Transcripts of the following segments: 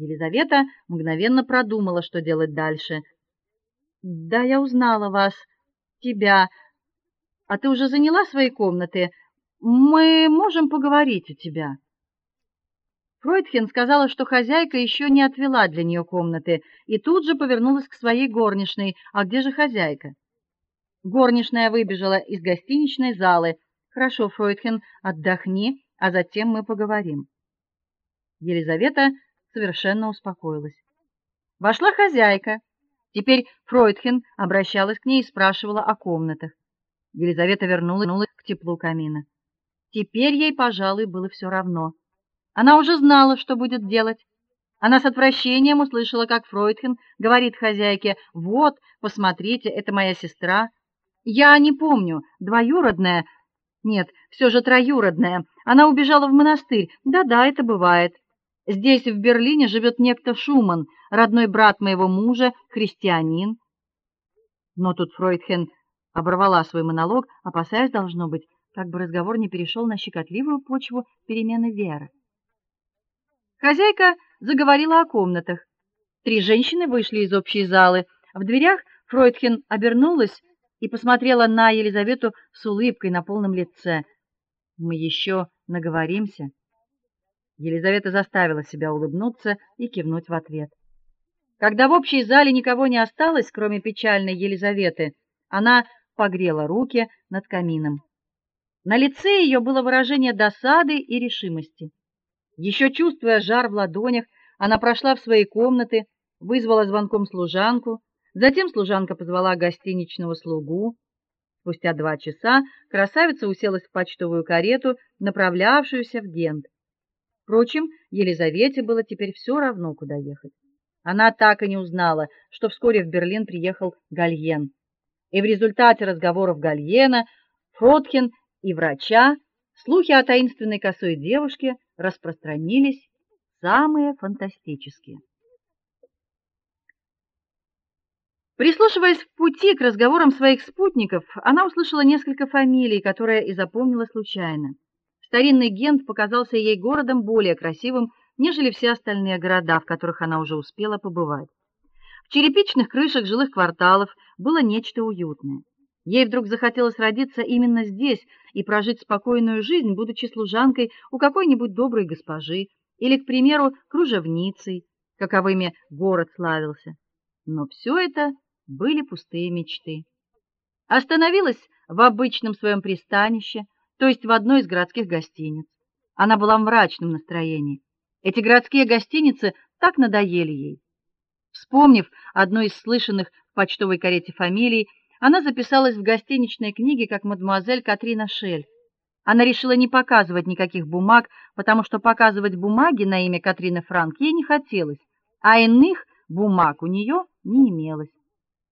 Елизавета мгновенно продумала, что делать дальше. "Да, я узнала вас, тебя. А ты уже заняла свои комнаты? Мы можем поговорить у тебя?" Фройдхен сказала, что хозяйка еще не отвела для нее комнаты, и тут же повернулась к своей горничной. "А где же хозяйка?" Горничная выбежала из гостиничной залы. "Хорошо, Фройдхен, отдохни, а затем мы поговорим". Елизавета совершенно успокоилась. Вошла хозяйка. Теперь Фройдхен обращалась к ней и спрашивала о комнатах. Елизавета вернулась к теплу камина. Теперь ей, пожалуй, было все равно. Она уже знала, что будет делать. Она с отвращением услышала, как Фройдхен говорит хозяйке: "Вот, посмотрите, это моя сестра. Я не помню, двоюродная, нет, все же троюродная. Она убежала в монастырь. Да-да, это бывает. Здесь в Берлине живет некто Шуман, родной брат моего мужа, христианин. Но тут Фройдхен оборвала свой монолог, опасаясь должно быть, как бы разговор не перешел на щекотливую почву перемены веры. Хозяйка заговорила о комнатах. Три женщины вышли из общей залы. В дверях Фройдхен обернулась и посмотрела на Елизавету с улыбкой на полном лице. Мы еще наговоримся. Елизавета заставила себя улыбнуться и кивнуть в ответ. Когда в общей зале никого не осталось, кроме печальной Елизаветы, она погрела руки над камином. На лице ее было выражение досады и решимости. Еще чувствуя жар в ладонях, она прошла в свои комнаты, вызвала звонком служанку, затем служанка позвала гостиничного слугу. Спустя два часа красавица уселась в почтовую карету, направлявшуюся в Гент. Впрочем, Елизавете было теперь все равно, куда ехать. Она так и не узнала, что вскоре в Берлин приехал Гальен. И в результате разговоров Гальена, Фротхен и врача слухи о таинственной косой девушке распространились самые фантастические. Прислушиваясь в пути к разговорам своих спутников, она услышала несколько фамилий, которые и запомнила случайно. Старинный Гент показался ей городом более красивым, нежели все остальные города, в которых она уже успела побывать. В черепичных крышах жилых кварталов было нечто уютное. Ей вдруг захотелось родиться именно здесь и прожить спокойную жизнь, будучи служанкой у какой-нибудь доброй госпожи или, к примеру, кружевницей, каковыми город славился. Но все это были пустые мечты. Остановилась в обычном своем пристанище, то есть в одной из городских гостиниц. Она была в мрачном настроении. Эти городские гостиницы так надоели ей. Вспомнив одну из слышанных в почтовой карете фамилий, она записалась в гостиничной книге как мадемуазель Катрина Шель. Она решила не показывать никаких бумаг, потому что показывать бумаги на имя Катрины Франк ей не хотелось, а иных бумаг у нее не имелось.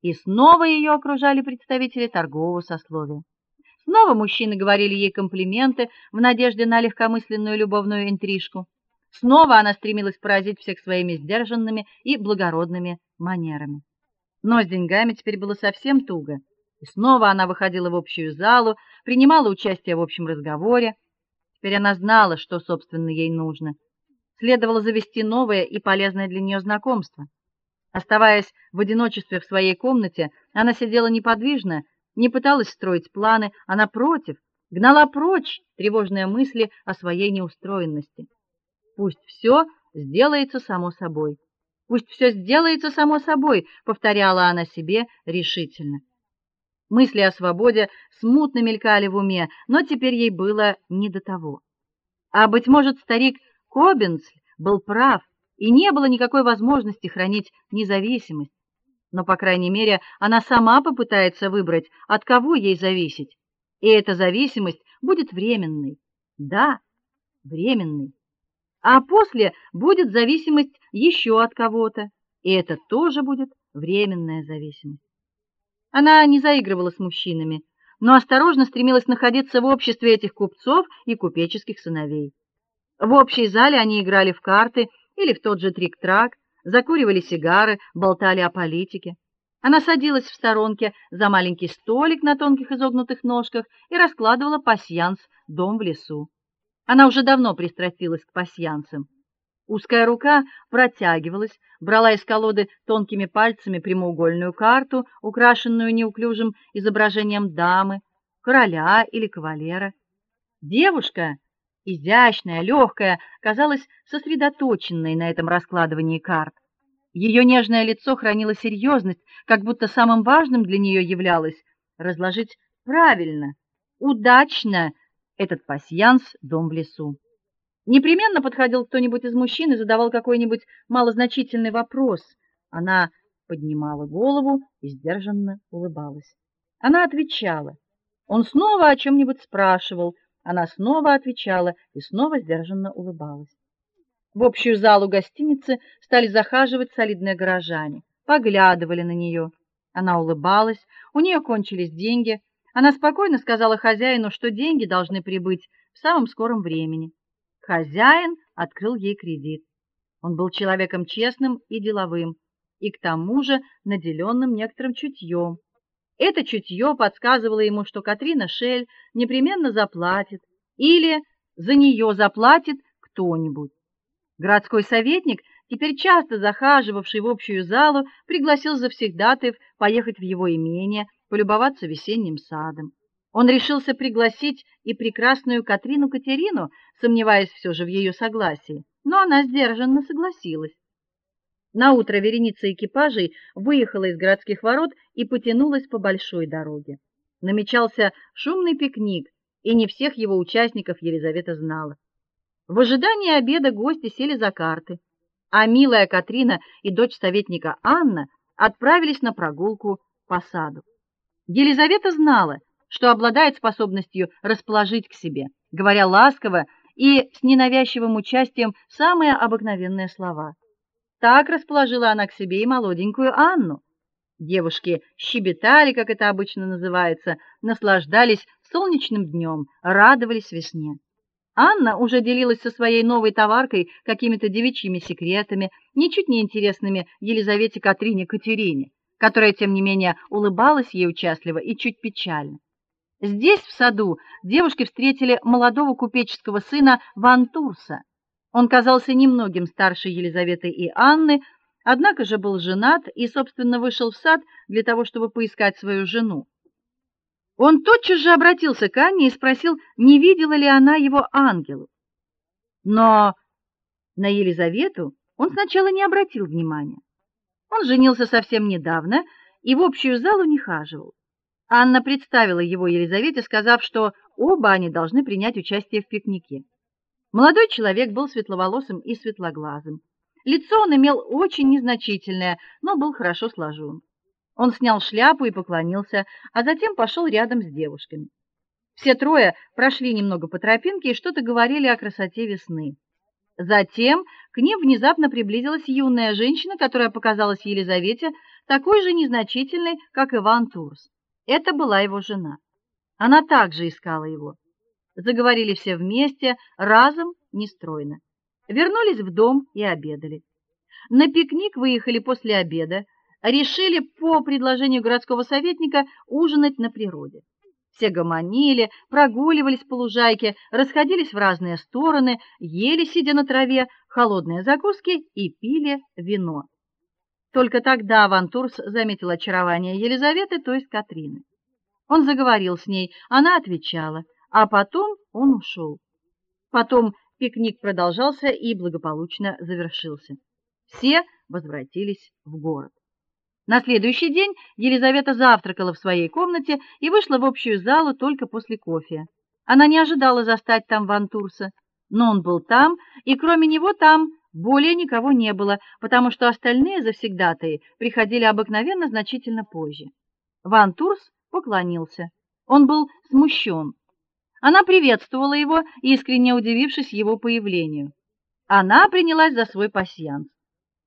И снова ее окружали представители торгового сословия. Снова мужчины говорили ей комплименты в надежде на легкомысленную любовную интрижку. Снова она стремилась поразить всех своими сдержанными и благородными манерами. Но с деньгами теперь было совсем туго. И снова она выходила в общую залу, принимала участие в общем разговоре. Теперь она знала, что собственно ей нужно. Следовало завести новое и полезное для нее знакомство. Оставаясь в одиночестве в своей комнате, она сидела неподвижно не пыталась строить планы, а напротив, гнала прочь тревожные мысли о своей неустроенности. Пусть все сделается само собой. Пусть все сделается само собой, повторяла она себе решительно. Мысли о свободе смутно мелькали в уме, но теперь ей было не до того. А быть может, старик Кобенц был прав, и не было никакой возможности хранить независимость но по крайней мере, она сама попытается выбрать, от кого ей зависеть. И эта зависимость будет временной. Да, временной. А после будет зависимость еще от кого-то, и это тоже будет временная зависимость. Она не заигрывала с мужчинами, но осторожно стремилась находиться в обществе этих купцов и купеческих сыновей. В общей зале они играли в карты или в тот же трик-трак, закуривали сигары, болтали о политике. Она садилась в сторонке за маленький столик на тонких изогнутых ножках и раскладывала пасьянс «Дом в лесу». Она уже давно пристрастилась к пасьянсам. Узкая рука протягивалась, брала из колоды тонкими пальцами прямоугольную карту, украшенную неуклюжим изображением дамы, короля или кавалера. Девушка, изящная, легкая, казалась сосредоточенной на этом раскладывании карт. Ее нежное лицо хранило серьезность, как будто самым важным для нее являлось разложить правильно, удачно этот пасьянс дом в лесу. Непременно подходил кто-нибудь из мужчин и задавал какой-нибудь малозначительный вопрос. Она поднимала голову и сдержанно улыбалась. Она отвечала. Он снова о чем нибудь спрашивал, она снова отвечала и снова сдержанно улыбалась. В общую залу гостиницы стали захаживать солидные горожане, поглядывали на нее. Она улыбалась, у нее кончились деньги. Она спокойно сказала хозяину, что деньги должны прибыть в самом скором времени. Хозяин открыл ей кредит. Он был человеком честным и деловым, и к тому же наделенным некоторым чутьем. Это чутье подсказывало ему, что Катрина Шель непременно заплатит или за нее заплатит кто-нибудь. Городской советник, теперь часто захаживавший в общую залу, пригласил завсегдатаев поехать в его имение, полюбоваться весенним садом. Он решился пригласить и прекрасную Катрину Катерину, сомневаясь все же в ее согласии, но она сдержанно согласилась. На утро вереница экипажей выехала из городских ворот и потянулась по большой дороге. Намечался шумный пикник, и не всех его участников Елизавета знала. В ожидании обеда гости сели за карты, а милая Катрина и дочь советника Анна отправились на прогулку по саду. Елизавета знала, что обладает способностью расположить к себе, говоря ласково и с ненавязчивым участием самые обыкновенные слова. Так расположила она к себе и молоденькую Анну. Девушки щебетали, как это обычно называется, наслаждались солнечным днем, радовались весне. Анна уже делилась со своей новой товаркой какими-то девичьими секретами, ничуть не интересными Елизавете Катрине Катерине, которая тем не менее улыбалась ей участливо и чуть печально. Здесь в саду девушки встретили молодого купеческого сына Вантурса. Он казался немногим старше Елизаветы и Анны, однако же был женат и, собственно, вышел в сад для того, чтобы поискать свою жену. Он тотчас же обратился к Анне и спросил, не видела ли она его ангелу. Но на Елизавету он сначала не обратил внимания. Он женился совсем недавно и в общую залу не хаживал. Анна представила его Елизавете, сказав, что оба они должны принять участие в пикнике. Молодой человек был светловолосым и светлоглазым. Лицо он имел очень незначительное, но был хорошо сложен. Он снял шляпу и поклонился, а затем пошел рядом с девушками. Все трое прошли немного по тропинке и что-то говорили о красоте весны. Затем к ним внезапно приблизилась юная женщина, которая показалась Елизавете такой же незначительной, как Иван Турс. Это была его жена. Она также искала его. Заговорили все вместе, разом, нестройно. Вернулись в дом и обедали. На пикник выехали после обеда, решили по предложению городского советника ужинать на природе. Все гомонили, прогуливались по лужайке, расходились в разные стороны, ели сидя на траве холодные закуски и пили вино. Только тогда Авантурс заметил очарование Елизаветы, то есть Катрины. Он заговорил с ней, она отвечала, а потом он ушел. Потом пикник продолжался и благополучно завершился. Все возвратились в город. На следующий день Елизавета завтракала в своей комнате и вышла в общую залу только после кофе. Она не ожидала застать там Вантурса, но он был там, и кроме него там более никого не было, потому что остальные завсегдатаи приходили обыкновенно значительно позже. Ван Турс поклонился. Он был смущен. Она приветствовала его, искренне удивившись его появлению. Она принялась за свой пасьянс.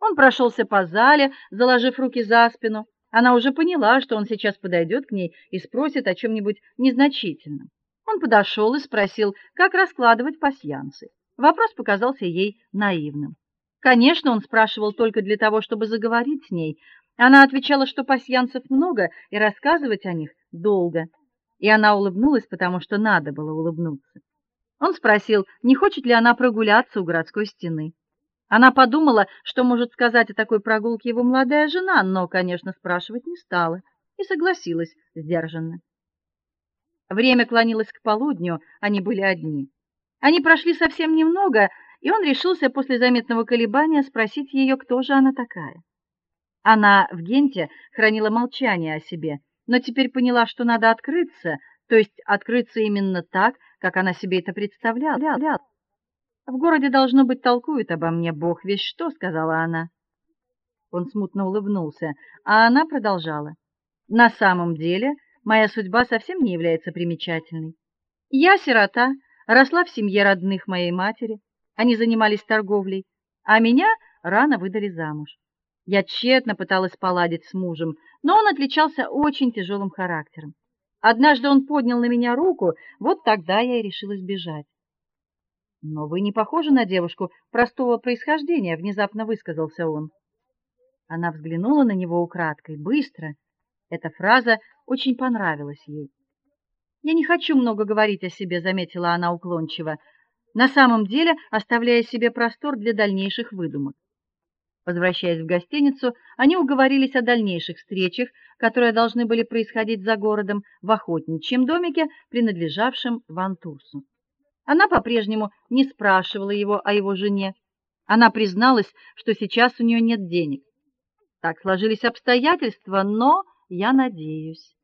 Он прошелся по зале, заложив руки за спину. Она уже поняла, что он сейчас подойдет к ней и спросит о чем нибудь незначительном. Он подошел и спросил, как раскладывать пасьянсы. Вопрос показался ей наивным. Конечно, он спрашивал только для того, чтобы заговорить с ней. Она отвечала, что пасьянсов много и рассказывать о них долго. И она улыбнулась, потому что надо было улыбнуться. Он спросил, не хочет ли она прогуляться у городской стены. Она подумала, что может сказать о такой прогулке его молодая жена, но, конечно, спрашивать не стала и согласилась сдержанно. Время клонилось к полудню, они были одни. Они прошли совсем немного, и он решился после заметного колебания спросить ее, кто же она такая. Она в Генте хранила молчание о себе, но теперь поняла, что надо открыться, то есть открыться именно так, как она себе это представляла. В городе должно быть толкуют обо мне бог весь что, сказала она. Он смутно улыбнулся, а она продолжала: На самом деле, моя судьба совсем не является примечательной. Я сирота, росла в семье родных моей матери. Они занимались торговлей, а меня рано выдали замуж. Я тщетно пыталась поладить с мужем, но он отличался очень тяжелым характером. Однажды он поднял на меня руку, вот тогда я и решилась бежать. Но вы не похожи на девушку простого происхождения, внезапно высказался он. Она взглянула на него украдкой, быстро. Эта фраза очень понравилась ей. Я не хочу много говорить о себе, заметила она уклончиво, на самом деле оставляя себе простор для дальнейших выдумок. Возвращаясь в гостиницу, они уговорились о дальнейших встречах, которые должны были происходить за городом в охотничьем домике, принадлежавшем Вантурсу. Она по-прежнему не спрашивала его о его жене. Она призналась, что сейчас у нее нет денег. Так сложились обстоятельства, но я надеюсь